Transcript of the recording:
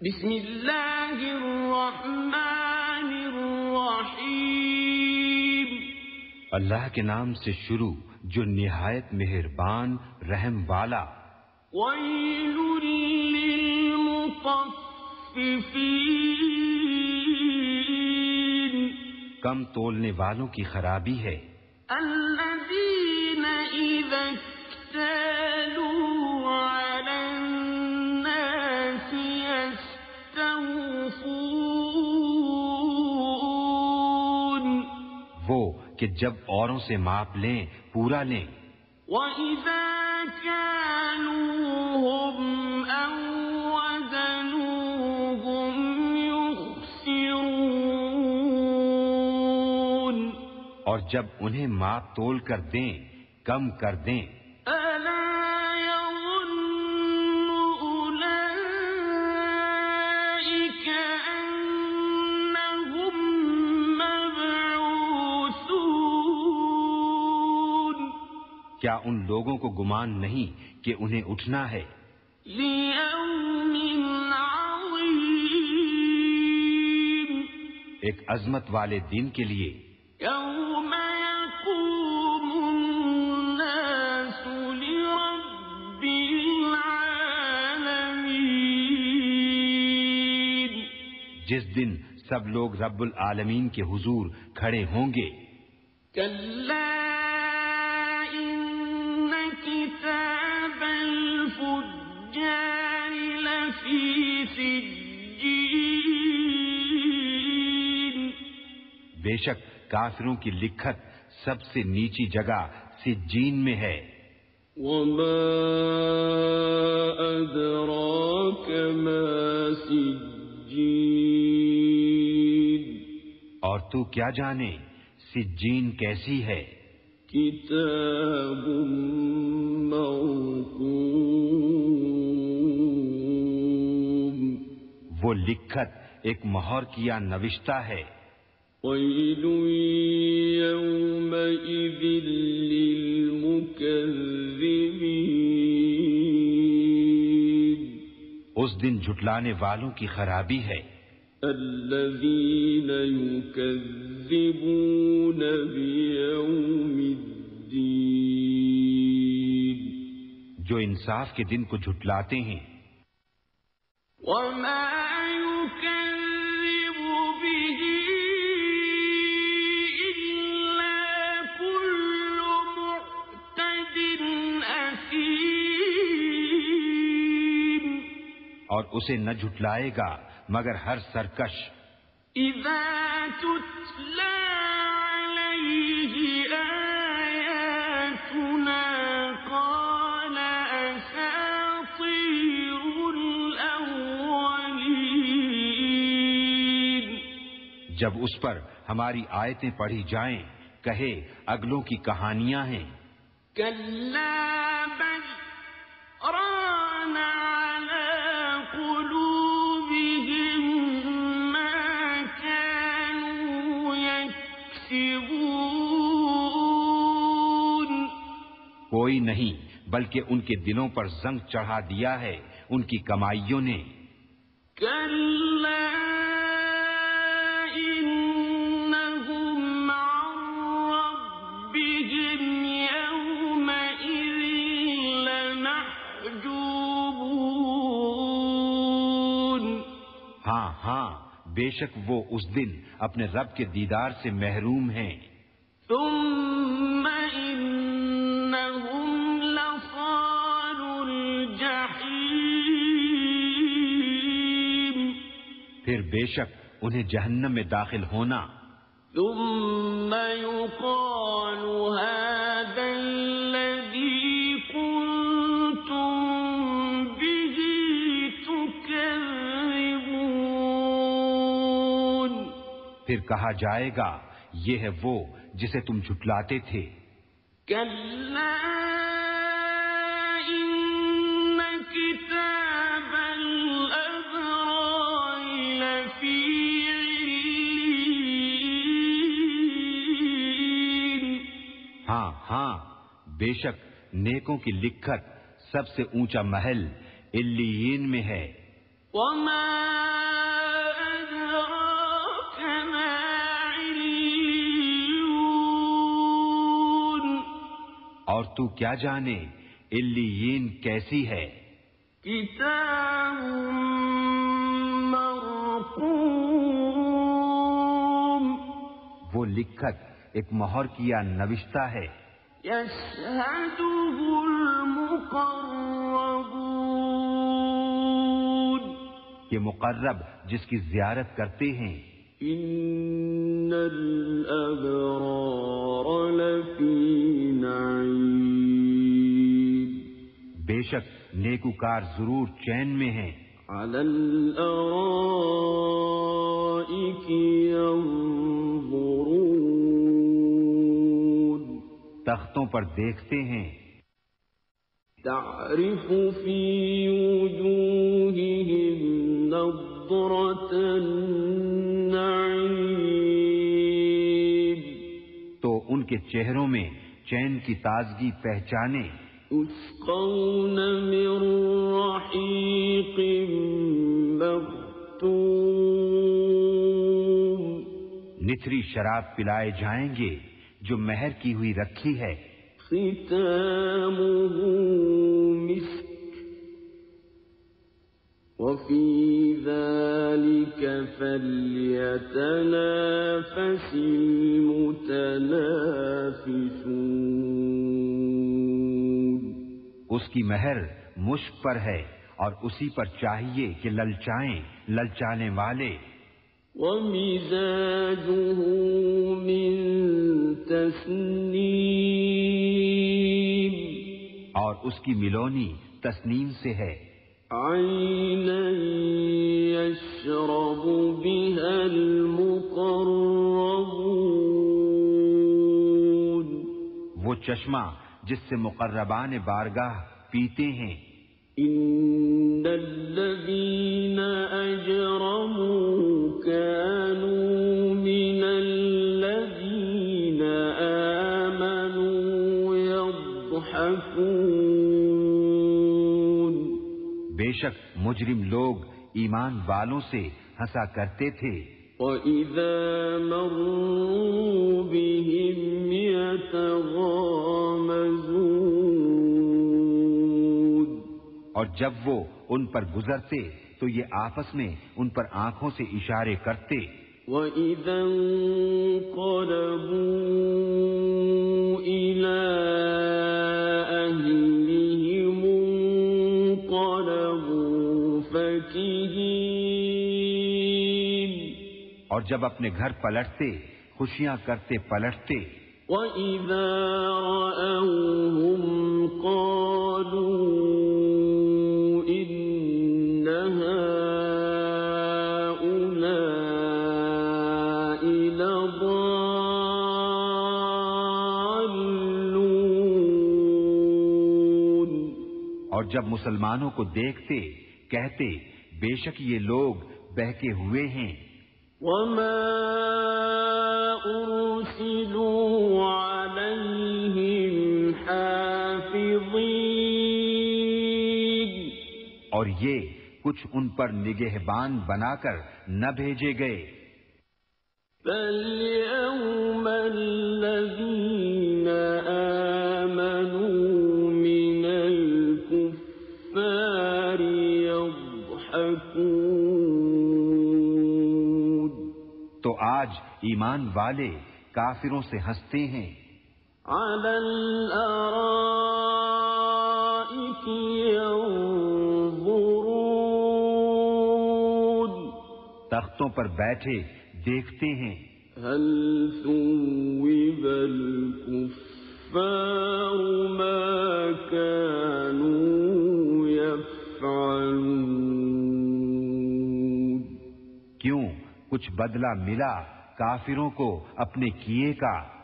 بسم اللہ الرحمن الرحیم اللہ کے نام سے شروع جو نہایت مہربان رحم والا۔ ویل للمطففین کم تولنے والوں کی خرابی ہے۔ الذین اذا وہ کہ جب اوروں سے ماپ لیں پورا لیں۔ وَإِذَا كَانُوهُمْ أَوْ وَزَنُوهُمْ يُخْسِرُونَ اور جب انہیں ماپ تول کر دیں کم کر دیں۔ کیا ان لوگوں کو گمان نہیں کہ انہیں اٹھنا ہے؟ ایک عظمت والے دن کے لیے۔ يوم يقوم الناس لرب العالمين۔ جس دن سب لوگ رب العالمین کے حضور کھڑے ہوں گے۔ بے شک کافروں کی لکھت سب سے نیچی جگہ سجین میں ہے۔ وما أدراك ما سجين. اور تو کیا جانے سجین کیسی ہے؟ كتاب مرقوم وہ لکھت ایک مہر کیا نوشتہ ہے۔ اس دن جھٹلانے والوں کی خرابی ہے۔ الذين يكذبون بيوم الدين۔ جو انصاف کے دن کو جھٹلاتے ہیں۔ اور اسے نہ جھٹلائے گا مگر ہر سرکش۔ عليه آياتنا قال جب اس پر ہماری آیتیں پڑھی جائیں کہے اگلوں کی کہانیاں ہیں۔ کوئی نہیں بلکہ ان کے دلوں پر زنگ چڑھا دیا ہے ان کی کمائیوں نے۔ بے شک وہ اس دن اپنے رب کے دیدار سے محروم ہیں۔ ثم إنهم لصال الجحيم. پھر بے شک انہیں جہنم میں داخل ہونا۔ ثم يقال هذا پھر کہا جائے گا یہ ہے وہ جسے تم جھٹلاتے تھے۔ ہاں ہاں بے شک نیکوں کی لکھت سب سے اونچا محل الین میں ہے۔ وما اور تو کیا جانے؟ علیین کیسی ہے؟ مرقوم۔ وہ لکھت ایک مہر کیا نوشتہ ہے۔ المقربون۔ کہ مقرب جس کی زیارت کرتے ہیں۔ إن الأبرار لفي نعيم بے شک نیکوکار ضرور چین میں ہیں۔ على الأرائك ينظرون تختوں پر دیکھتے ہیں۔ تعرف في وجوههم نضرة النعيم تو ان کے چہروں میں چین کی تازگی پہچانے۔ يسقون من رحيق مختوم نتری شراب پلائے جائیں گے جو مہر کی ہوئی رکھی ہے۔ ختامه مسك وفي ذلك فليتنافس المتنافسون۔ اس کی مہر مشک پر ہے اور اسی پر چاہیے کہ للچائیں للچانے والے۔ ومزاجه من تسنيم۔ اور اس کی ملونی تسنیم سے ہے۔ عينا يشرب بها المقربون۔ وہ چشمہ جس سے مقربان بارگاہ پیتے ہیں۔ إن الذين أجرموا كانوا من الذين آمنوا يضحكون۔ بے شک مجرم لوگ ایمان والوں سے ہنسا کرتے تھے۔ وَإِذَا مَرُّوا بِهِمْ يَتَغَامَزُونَ اور جب وہ ان پر گزرتے تو یہ آپس میں ان پر آنکھوں سے اشارے کرتے۔ وَإِذَا انقلبوا جب اپنے گھر پلٹتے خوشیاں کرتے پلٹتے۔ وَإِذَا رَأَوْهُمْ قَالُوا إِنَّ هَٰؤُلَاءِ لَضَالُّونَ۔ اور جب مسلمانوں کو دیکھتے کہتے بے شک یہ لوگ بہکے ہوئے ہیں۔ وَمَا أُرْسِلُوا عَلَيْهِمْ حَافِظِينَ اور یہ کچھ ان پر نگہبان بنا کر نہ بھیجے گئے۔ فَالْيَوْمَ الَّذِينَ آمَنُوا تو آج ایمان والے کافروں سے ہنستے ہیں۔ عَلَى الْأَرَائِكِ يَنظُرُونَ تختوں پر بیٹھے دیکھتے ہیں۔ هل ثوب الكفار ما كانوا کچھ بدلہ ملا کافروں کو اپنے کیے کا